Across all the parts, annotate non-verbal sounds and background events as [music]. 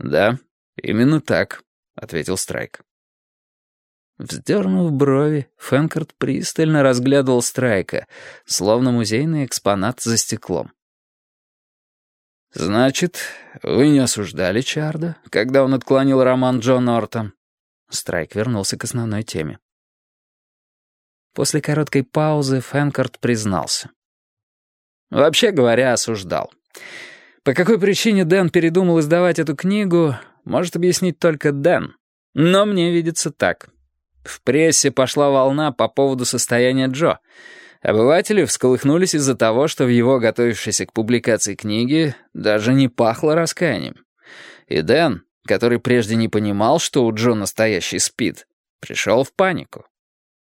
«Да, именно так», — ответил Страйк. Вздернув брови, Фэнкарт пристально разглядывал Страйка, словно музейный экспонат за стеклом. «Значит, вы не осуждали Чарда, когда он отклонил роман Джон Нортон?» Страйк вернулся к основной теме. После короткой паузы Фэнкарт признался. «Вообще говоря, осуждал. По какой причине Дэн передумал издавать эту книгу, может объяснить только Дэн. Но мне видится так. В прессе пошла волна по поводу состояния Джо. Обыватели всколыхнулись из-за того, что в его готовившейся к публикации книге даже не пахло раскаянием. И Дэн, который прежде не понимал, что у Джо настоящий спид, пришел в панику.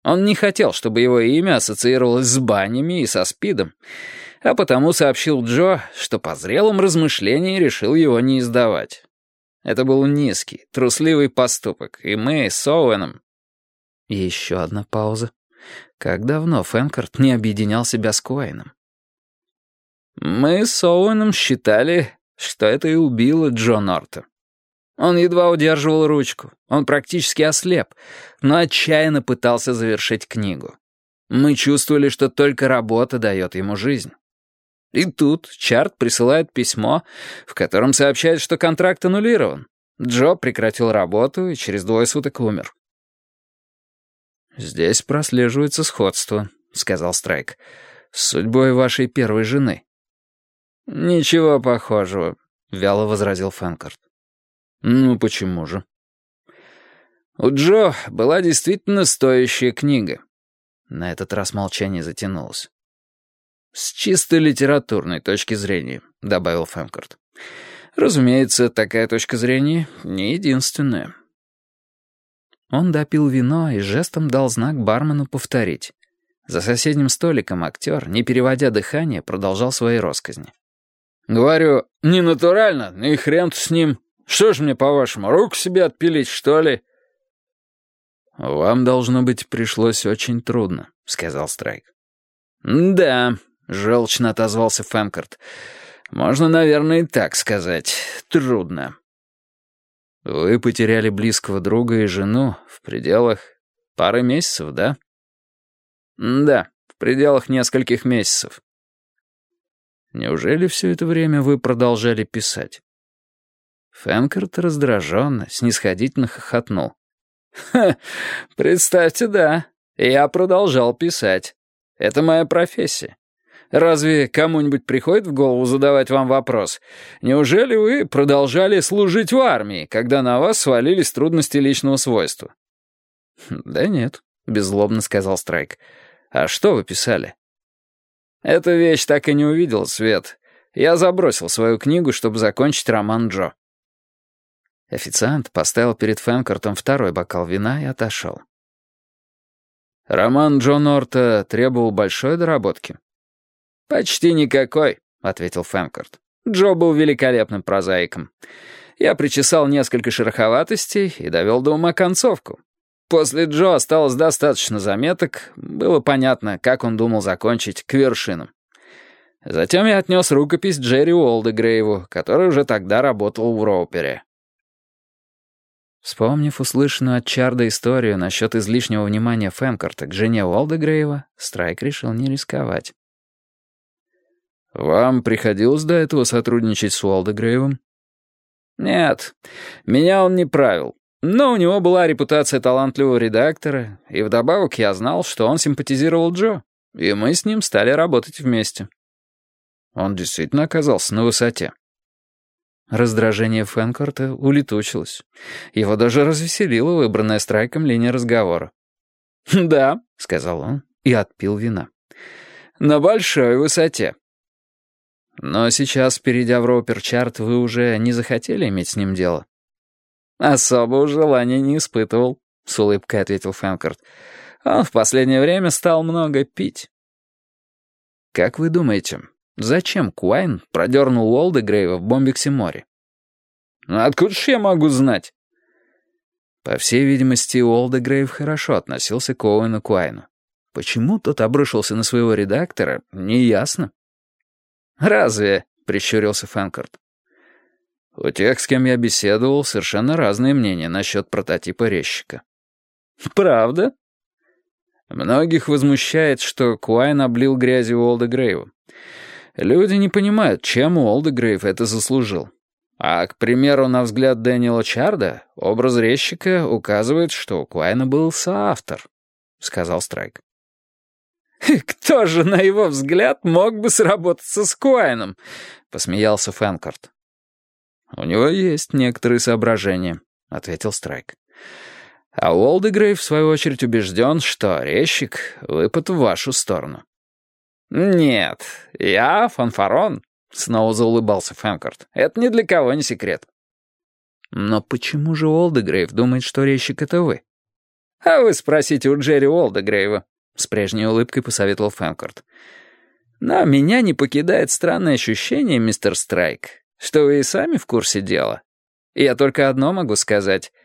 Он не хотел, чтобы его имя ассоциировалось с банями и со спидом, а потому сообщил Джо, что по зрелым размышлениям решил его не издавать. Это был низкий, трусливый поступок, и мы с Оуэном... Еще одна пауза. Как давно Фэнкарт не объединял себя с Куайном? Мы с Оуэном считали, что это и убило Джо Норта. Он едва удерживал ручку, он практически ослеп, но отчаянно пытался завершить книгу. Мы чувствовали, что только работа дает ему жизнь. И тут Чарт присылает письмо, в котором сообщает, что контракт аннулирован. Джо прекратил работу и через двое суток умер. «Здесь прослеживается сходство», — сказал Страйк, — «с судьбой вашей первой жены». «Ничего похожего», — вяло возразил Фэнкарт. «Ну, почему же?» «У Джо была действительно стоящая книга». На этот раз молчание затянулось. «С чисто литературной точки зрения», — добавил Фэнкорт. «Разумеется, такая точка зрения не единственная». Он допил вино и жестом дал знак бармену повторить. За соседним столиком актер, не переводя дыхание, продолжал свои росказни. «Говорю, не натурально, и хрен с ним. Что ж мне, по-вашему, руку себе отпилить, что ли?» «Вам, должно быть, пришлось очень трудно», — сказал Страйк. «Да», — желчно отозвался Фэнкарт. «Можно, наверное, и так сказать. Трудно». «Вы потеряли близкого друга и жену в пределах пары месяцев, да?» «Да, в пределах нескольких месяцев». «Неужели все это время вы продолжали писать?» Фэнкарт раздраженно, снисходительно хохотнул. «Ха, представьте, да, я продолжал писать. Это моя профессия. Разве кому-нибудь приходит в голову задавать вам вопрос? Неужели вы продолжали служить в армии, когда на вас свалились трудности личного свойства?» «Да нет», — беззлобно сказал Страйк. «А что вы писали?» «Эта вещь так и не увидела свет. Я забросил свою книгу, чтобы закончить роман Джо». Официант поставил перед Фэнкартом второй бокал вина и отошел. «Роман Джо Норта требовал большой доработки?» «Почти никакой», — ответил Фэнкорт. «Джо был великолепным прозаиком. Я причесал несколько шероховатостей и довел до ума концовку. После Джо осталось достаточно заметок, было понятно, как он думал закончить к вершинам. Затем я отнес рукопись Джерри Уолдегрейву, который уже тогда работал в Роупере. Вспомнив услышанную от Чарда историю насчет излишнего внимания Фэнкорта к жене Уолдегрейва, Страйк решил не рисковать. «Вам приходилось до этого сотрудничать с Уолдегрейвом?» «Нет, меня он не правил. Но у него была репутация талантливого редактора, и вдобавок я знал, что он симпатизировал Джо, и мы с ним стали работать вместе». Он действительно оказался на высоте. Раздражение Фэнкорта улетучилось. Его даже развеселила выбранная страйком линия разговора. «Да», — сказал он и отпил вина. «На большой высоте». Но сейчас, перейдя в Роуперчарт, вы уже не захотели иметь с ним дело? Особого желания не испытывал, с улыбкой ответил Фэнкорт. Он в последнее время стал много пить. Как вы думаете, зачем Куайн продернул Уолдегрейва в Бомбиксе-море? Ну, откуда ж я могу знать? По всей видимости, Уолдегрейв хорошо относился к Оуэну Куайну. Почему тот обрушился на своего редактора, неясно. «Разве?» — прищурился Фэнкорт. У тех, с кем я беседовал, совершенно разные мнения насчет прототипа резчика. Правда? Многих возмущает, что Куайн облил грязью Уолда Грейва. Люди не понимают, чем Уолда Грейв это заслужил. А, к примеру, на взгляд Дэниела Чарда, образ резчика указывает, что у Куайна был соавтор, — сказал Страйк. [laughs] «Кто же, на его взгляд, мог бы сработаться с Куайном?» — посмеялся Фэнкорт. «У него есть некоторые соображения», — ответил Страйк. «А Уолдегрейв, в свою очередь, убежден, что резчик — выпад в вашу сторону». «Нет, я фанфарон», — снова заулыбался Фэнкорт. «Это ни для кого не секрет». «Но почему же Уолдегрейв думает, что резчик — это вы?» «А вы спросите у Джерри Уолдегрейва», — с прежней улыбкой посоветовал Фэнкорт. «Но меня не покидает странное ощущение, мистер Страйк, что вы и сами в курсе дела. Я только одно могу сказать —